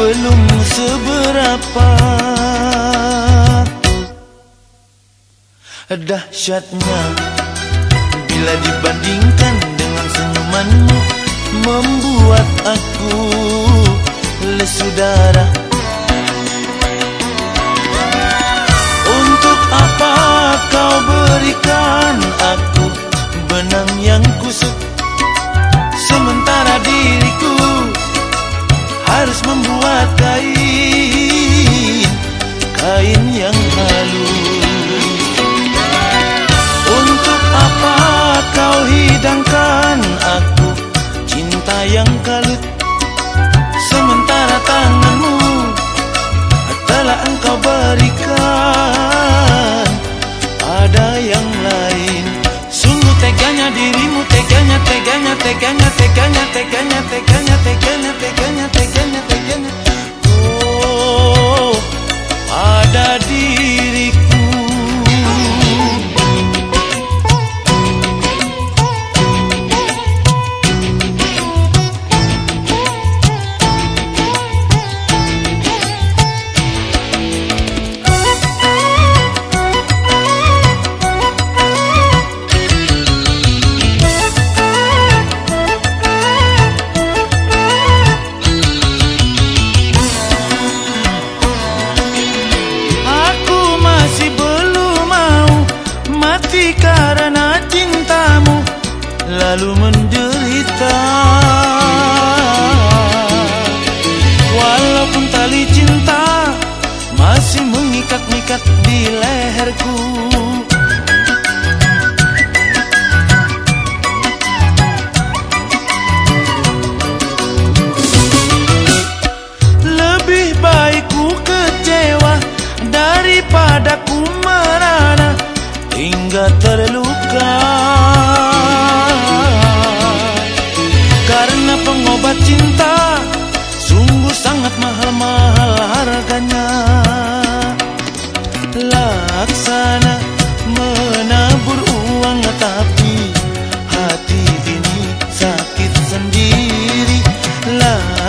belum seberapa. Dahsyatnya bila dibandingkan dengan senyumanmu Membuat aku lesu darah. Untuk apa kau berikan aku benang yang kusut? Sementara diriku harus membuat kain Kain yang halus. Untuk apa kau hidangkan aku Cinta yang kalut? Sementara tanganmu Telah engkau berikan. Ada yang lain Sungguh teganya dirimu Lalu menderita. Walaupun tali cinta masih mengikat-ikat di leherku. Lebih baik ku kecewa daripada ku hingga terluka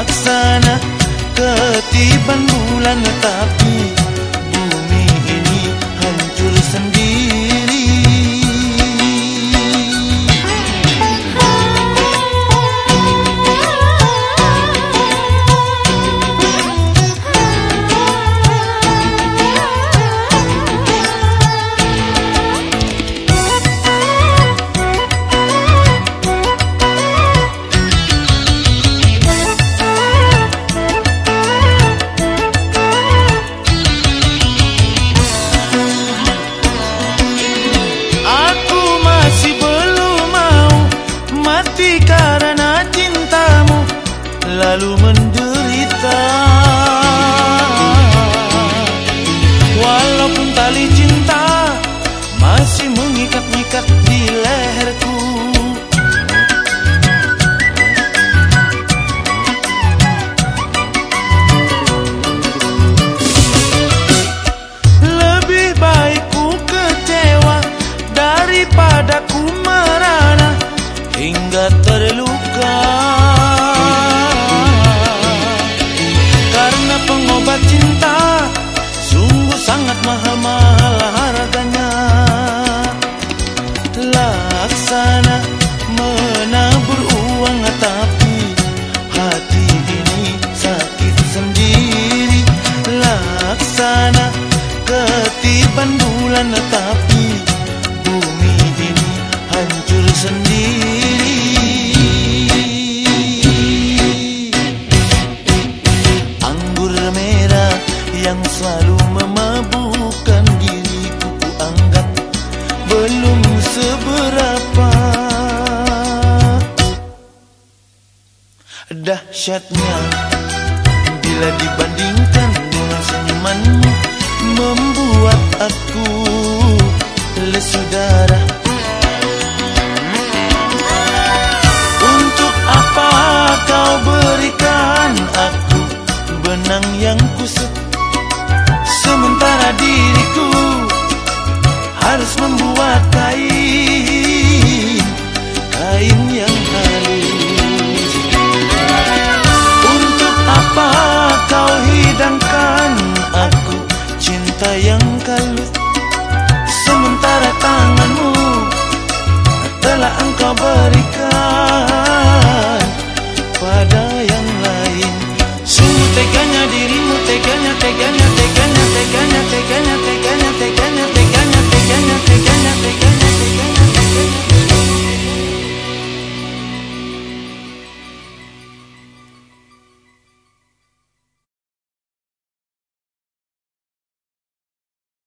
Laksana ketiban bulan tapi masih mengikat-ikat di leherku. Lebih baik ku kecewa daripada ku merana hingga terluka. Karena pengobat cinta sungguh sangat mahal-mahal Laksana menabur uang tapi hati ini sakit sendiri. Laksana ketiban bulan tapi bumi ini hancur sendiri. Anggur merah yang selalu dahsyatnya. Bila dibandingkan dengan senyumanmu Membuat aku lesu darah. segala engkau berikan